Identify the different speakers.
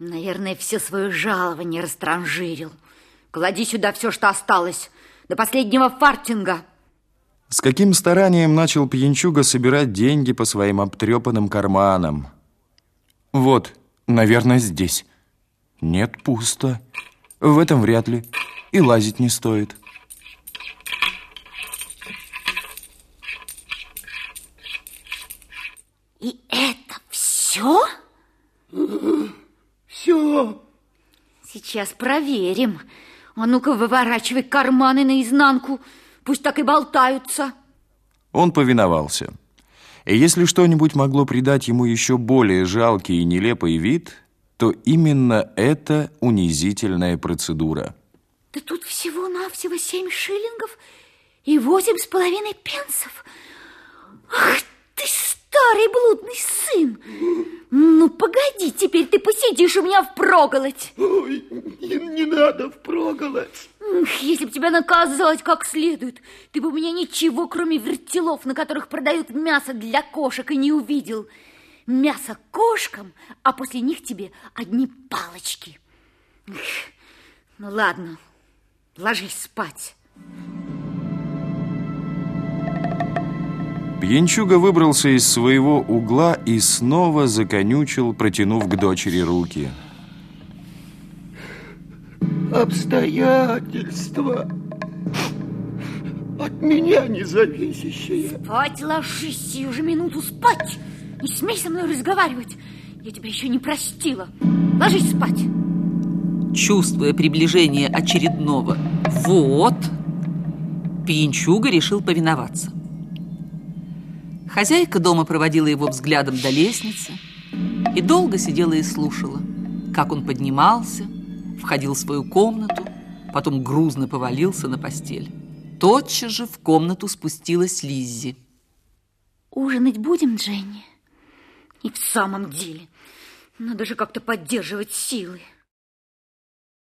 Speaker 1: Наверное, все свое жалование растранжирил. Клади сюда все, что осталось, до последнего фартинга.
Speaker 2: С каким старанием начал пьянчуга собирать деньги по своим обтрепанным карманам. Вот, наверное, здесь. Нет, пусто. В этом вряд ли. И лазить не стоит.
Speaker 1: И это все?
Speaker 3: Все.
Speaker 1: Сейчас проверим. А ну-ка, выворачивай карманы наизнанку. Пусть так и болтаются.
Speaker 2: Он повиновался. И если что-нибудь могло придать ему еще более жалкий и нелепый вид, то именно это унизительная процедура.
Speaker 1: Да тут всего-навсего семь шиллингов и восемь с половиной пенсов. Ах ты, старый блудный сын! Ну, погоди, теперь ты посидишь у меня впроголодь.
Speaker 3: Ой, не, не надо впроголодь.
Speaker 1: Если бы тебя наказать как следует, ты бы у меня ничего, кроме вертелов, на которых продают мясо для кошек, и не увидел. Мясо кошкам, а после них тебе одни палочки. Ну, ладно, ложись спать.
Speaker 2: Пьянчуга выбрался из своего угла и снова законючил, протянув к дочери руки.
Speaker 3: Обстоятельства от меня не зависящие.
Speaker 1: Спать ложись, сию же минуту спать. Не смей со мной разговаривать. Я тебя еще не простила. Ложись спать.
Speaker 4: Чувствуя приближение очередного «вот», Пьянчуга решил повиноваться. Хозяйка дома проводила его взглядом до лестницы и долго сидела и слушала, как он поднимался, входил в свою комнату, потом грузно повалился на постель. Тотчас же в комнату спустилась Лиззи.
Speaker 1: Ужинать будем, Дженни? И в самом деле, надо же как-то поддерживать силы.